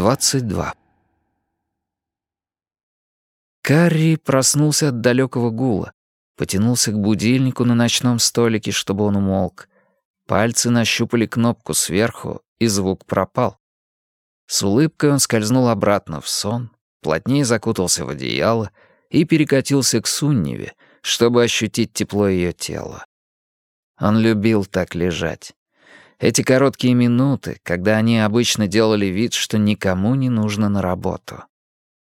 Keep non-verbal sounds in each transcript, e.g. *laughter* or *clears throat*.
22. Карри проснулся от далекого гула, потянулся к будильнику на ночном столике, чтобы он умолк. Пальцы нащупали кнопку сверху, и звук пропал. С улыбкой он скользнул обратно в сон, плотнее закутался в одеяло и перекатился к Сунневе, чтобы ощутить тепло ее тела. Он любил так лежать. Эти короткие минуты, когда они обычно делали вид, что никому не нужно на работу.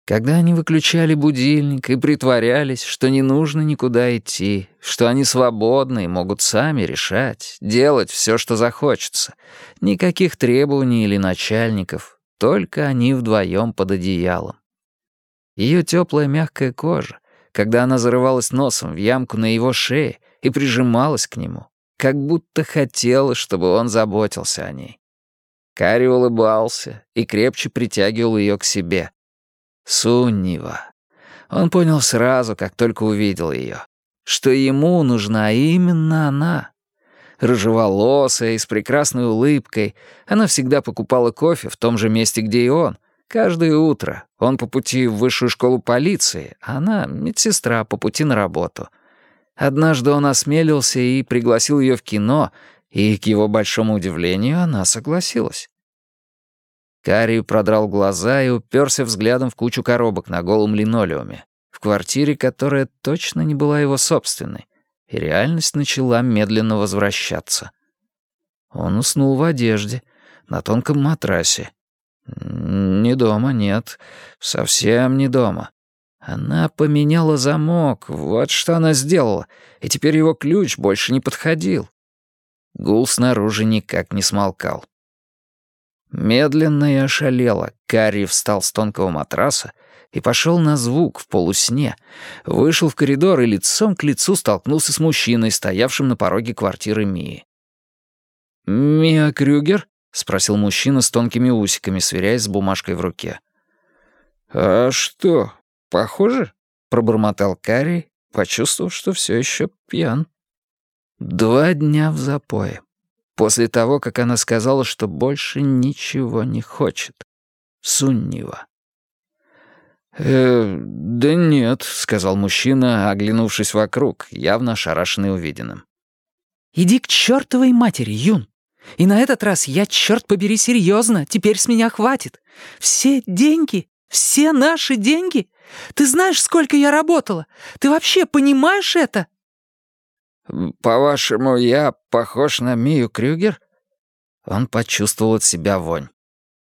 Когда они выключали будильник и притворялись, что не нужно никуда идти, что они свободны и могут сами решать, делать все, что захочется. Никаких требований или начальников, только они вдвоем под одеялом. Ее теплая мягкая кожа, когда она зарывалась носом в ямку на его шее и прижималась к нему, как будто хотела, чтобы он заботился о ней. Кари улыбался и крепче притягивал ее к себе. Суннива. Он понял сразу, как только увидел ее, что ему нужна именно она. Рыжеволосая и с прекрасной улыбкой, она всегда покупала кофе в том же месте, где и он. Каждое утро. Он по пути в высшую школу полиции, а она — медсестра по пути на работу — Однажды он осмелился и пригласил ее в кино, и, к его большому удивлению, она согласилась. Карри продрал глаза и уперся взглядом в кучу коробок на голом линолеуме, в квартире, которая точно не была его собственной, и реальность начала медленно возвращаться. Он уснул в одежде, на тонком матрасе. Не дома, нет, совсем не дома. Она поменяла замок, вот что она сделала, и теперь его ключ больше не подходил. Гул снаружи никак не смолкал. Медленно и ошалело Карри встал с тонкого матраса и пошел на звук в полусне, вышел в коридор и лицом к лицу столкнулся с мужчиной, стоявшим на пороге квартиры Мии. «Мия Крюгер?» — спросил мужчина с тонкими усиками, сверяясь с бумажкой в руке. «А что, «Похоже», — пробормотал Карри, почувствовав, что все еще пьян. Два дня в запое. После того, как она сказала, что больше ничего не хочет. Суннива. «Э, да нет», — сказал мужчина, оглянувшись вокруг, явно ошарашенный увиденным. «Иди к чертовой матери, Юн. И на этот раз я, черт побери, серьезно, теперь с меня хватит. Все деньги, все наши деньги ты знаешь, сколько я работала? Ты вообще понимаешь это?» «По-вашему, я похож на Мию Крюгер?» Он почувствовал от себя вонь.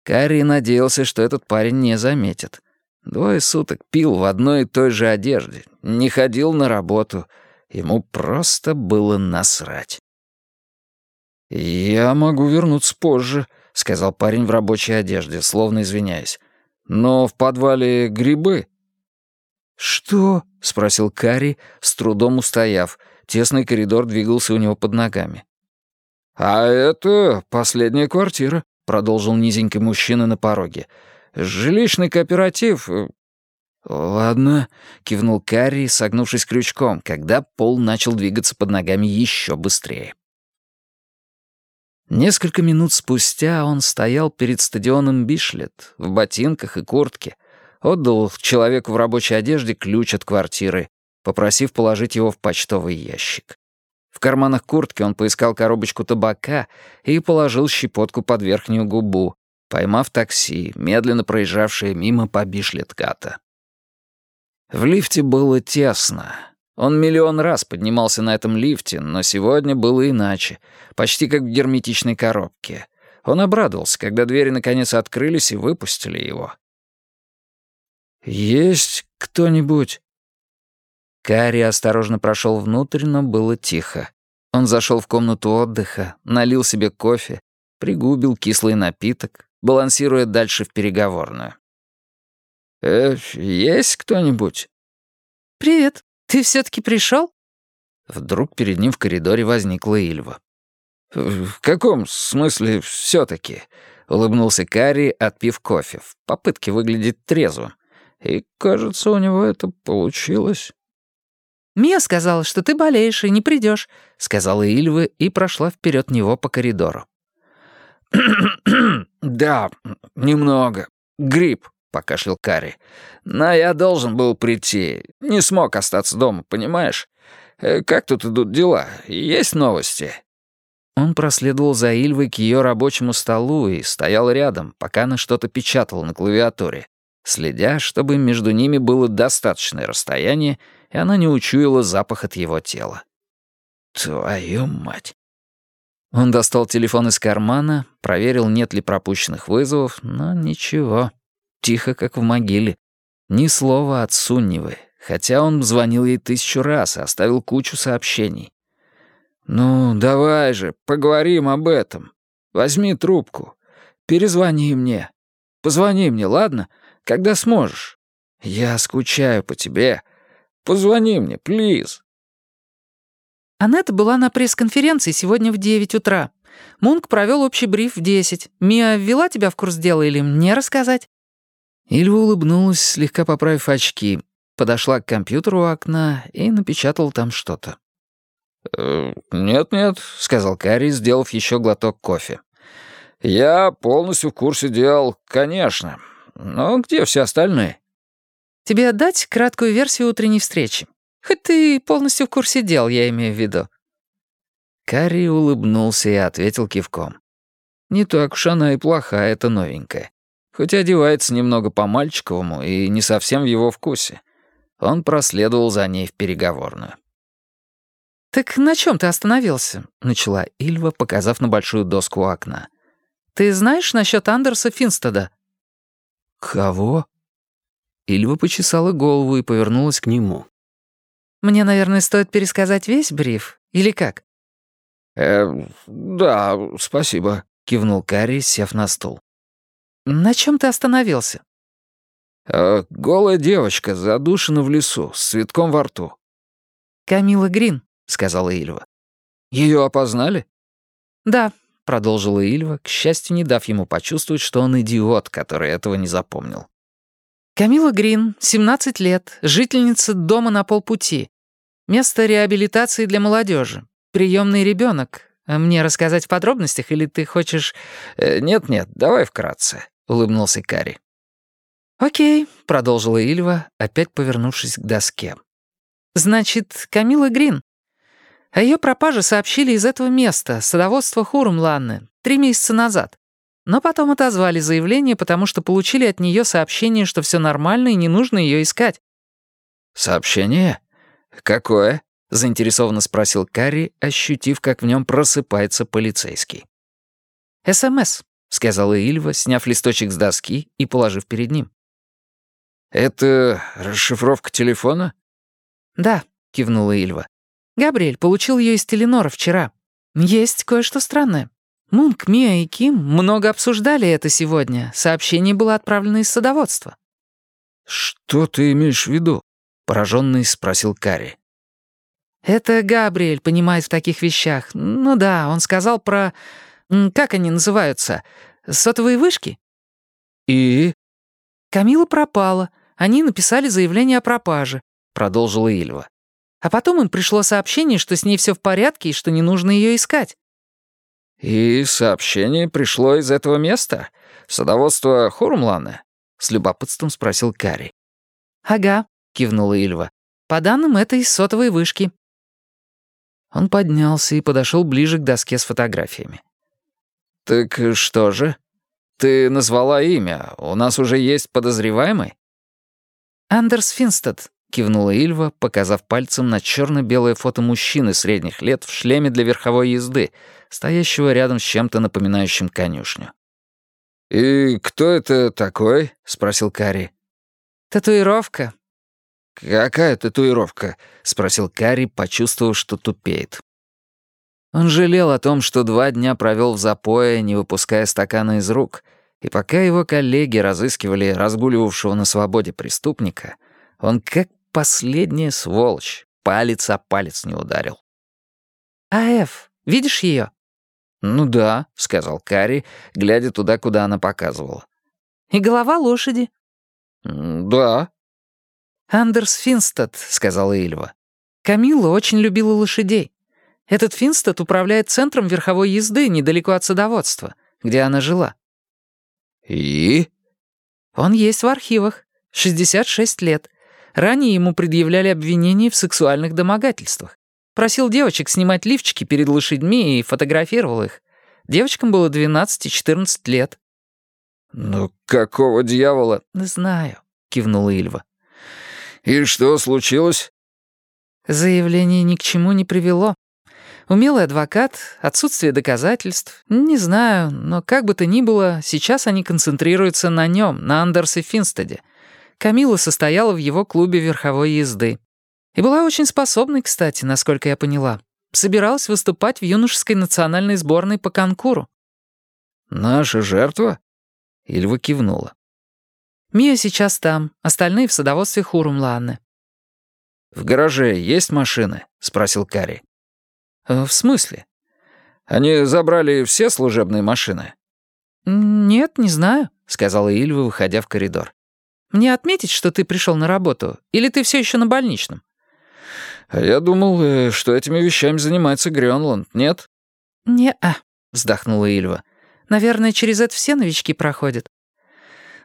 Карри надеялся, что этот парень не заметит. Двое суток пил в одной и той же одежде, не ходил на работу. Ему просто было насрать. «Я могу вернуться позже», — сказал парень в рабочей одежде, словно извиняясь. «Но в подвале грибы». «Что?» — спросил Карри, с трудом устояв. Тесный коридор двигался у него под ногами. «А это последняя квартира», — продолжил низенький мужчина на пороге. «Жилищный кооператив». Э, «Ладно», — кивнул Карри, согнувшись крючком, когда пол начал двигаться под ногами еще быстрее. Несколько минут спустя он стоял перед стадионом Бишлет в ботинках и куртке, отдал человеку в рабочей одежде ключ от квартиры, попросив положить его в почтовый ящик. В карманах куртки он поискал коробочку табака и положил щепотку под верхнюю губу, поймав такси, медленно проезжавшее мимо по Бишлетката. В лифте было тесно. Он миллион раз поднимался на этом лифте, но сегодня было иначе, почти как в герметичной коробке. Он обрадовался, когда двери наконец открылись и выпустили его. «Есть кто-нибудь?» Карри осторожно прошел внутрь, но было тихо. Он зашел в комнату отдыха, налил себе кофе, пригубил кислый напиток, балансируя дальше в переговорную. «Э, есть кто-нибудь?» «Привет, ты все-таки пришел?» Вдруг перед ним в коридоре возникла Ильва. «В каком смысле все-таки?» — улыбнулся Карри, отпив кофе, в попытке выглядеть трезвым. И, кажется, у него это получилось. «Мия сказала, что ты болеешь и не придешь», — сказала Ильва и прошла вперед него по коридору. *clears throat* «Да, немного. грипп», — покашлял Карри. «Но я должен был прийти. Не смог остаться дома, понимаешь? Э, как тут идут дела? Есть новости?» Он проследовал за Ильвой к ее рабочему столу и стоял рядом, пока она что-то печатала на клавиатуре, следя, чтобы между ними было достаточное расстояние, и она не учуяла запах от его тела. «Твою мать!» Он достал телефон из кармана, проверил, нет ли пропущенных вызовов, но ничего. Тихо, как в могиле. Ни слова от Суннивы, хотя он звонил ей тысячу раз и оставил кучу сообщений. «Ну, давай же, поговорим об этом. Возьми трубку. Перезвони мне. Позвони мне, ладно? Когда сможешь. Я скучаю по тебе. Позвони мне, плиз». Анетта была на пресс-конференции сегодня в 9 утра. Мунк провел общий бриф в 10. Мия ввела тебя в курс дела или мне рассказать?» Ильва улыбнулась, слегка поправив очки, подошла к компьютеру у окна и напечатала там что-то. «Э, «Нет-нет», — сказал Карри, сделав еще глоток кофе. «Я полностью в курсе дел, конечно. Но где все остальные?» «Тебе отдать краткую версию утренней встречи?» Хоть ты полностью в курсе дел, я имею в виду». Карри улыбнулся и ответил кивком. «Не так уж она и плохая, эта новенькая. Хоть одевается немного по-мальчиковому и не совсем в его вкусе». Он проследовал за ней в переговорную. «Так на чем ты остановился?» — начала Ильва, показав на большую доску у окна. «Ты знаешь насчет Андерса Финстеда?» «Кого?» Ильва почесала голову и повернулась к нему. Мне, наверное, стоит пересказать весь бриф, или как?» «Э, да, спасибо», — кивнул Карри, сев на стул. «На чем ты остановился?» э, «Голая девочка задушена в лесу, с цветком во рту». «Камила Грин», — сказала Ильва. Ее опознали?» «Да», — продолжила Ильва, к счастью, не дав ему почувствовать, что он идиот, который этого не запомнил. Камила Грин, 17 лет, жительница дома на полпути. Место реабилитации для молодежи. Приемный ребенок. Мне рассказать в подробностях или ты хочешь... Э, «Нет-нет, давай вкратце», — улыбнулся Кари. «Окей», — продолжила Ильва, опять повернувшись к доске. «Значит, Камила Грин. О ее пропаже сообщили из этого места, садоводства Хурумланны, три месяца назад. Но потом отозвали заявление, потому что получили от нее сообщение, что все нормально и не нужно ее искать. «Сообщение? Какое?» — заинтересованно спросил Карри, ощутив, как в нем просыпается полицейский. «СМС», — сказала Ильва, сняв листочек с доски и положив перед ним. «Это расшифровка телефона?» «Да», — кивнула Ильва. «Габриэль получил ее из Теленора вчера. Есть кое-что странное. Мунк, Мия и Ким много обсуждали это сегодня. Сообщение было отправлено из садоводства». «Что ты имеешь в виду?» — пораженный спросил Карри. «Это Габриэль понимает в таких вещах. Ну да, он сказал про... Как они называются? Сотовые вышки?» «И?» «Камила пропала. Они написали заявление о пропаже», — продолжила Ильва. «А потом им пришло сообщение, что с ней все в порядке и что не нужно ее искать. «И сообщение пришло из этого места? Садоводство Хурмлана?» — с любопытством спросил Кари. «Ага», — кивнула Ильва. «По данным этой сотовой вышки». Он поднялся и подошел ближе к доске с фотографиями. «Так что же? Ты назвала имя. У нас уже есть подозреваемый?» «Андерс Финстед», — кивнула Ильва, показав пальцем на черно белое фото мужчины средних лет в шлеме для верховой езды, стоящего рядом с чем-то напоминающим конюшню. «И кто это такой?» — спросил Карри. «Татуировка». «Какая татуировка?» — спросил Карри, почувствовав, что тупеет. Он жалел о том, что два дня провел в запое, не выпуская стакана из рук, и пока его коллеги разыскивали разгуливавшего на свободе преступника, он как Последняя сволочь. Палец о палец не ударил. «Аэф, видишь ее? «Ну да», — сказал Кари, глядя туда, куда она показывала. «И голова лошади?» «Да». «Андерс Финстад», — сказала Ильва. «Камилла очень любила лошадей. Этот Финстад управляет центром верховой езды недалеко от садоводства, где она жила». «И?» «Он есть в архивах. 66 лет. Ранее ему предъявляли обвинения в сексуальных домогательствах. Просил девочек снимать лифчики перед лошадьми и фотографировал их. Девочкам было 12 и 14 лет». «Ну какого дьявола?» «Знаю», — кивнула Ильва. «И что случилось?» Заявление ни к чему не привело. Умелый адвокат, отсутствие доказательств. Не знаю, но как бы то ни было, сейчас они концентрируются на нем, на Андерсе Финстеде. Камила состояла в его клубе верховой езды. И была очень способной, кстати, насколько я поняла. Собиралась выступать в юношеской национальной сборной по конкуру. «Наша жертва?» Ильва кивнула. «Мия сейчас там, остальные в садоводстве Хурумланны». «В гараже есть машины?» — спросил Карри. Э, «В смысле?» «Они забрали все служебные машины?» «Нет, не знаю», — сказала Ильва, выходя в коридор. «Мне отметить, что ты пришел на работу? Или ты все еще на больничном?» «А я думал, э, что этими вещами занимается Грёнланд, нет?» «Не-а», — вздохнула Ильва. «Наверное, через это все новички проходят».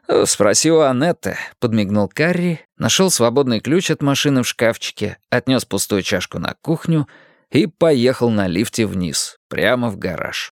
«Э, «Спроси у Анетты», — подмигнул Карри, нашел свободный ключ от машины в шкафчике, отнес пустую чашку на кухню — и поехал на лифте вниз, прямо в гараж.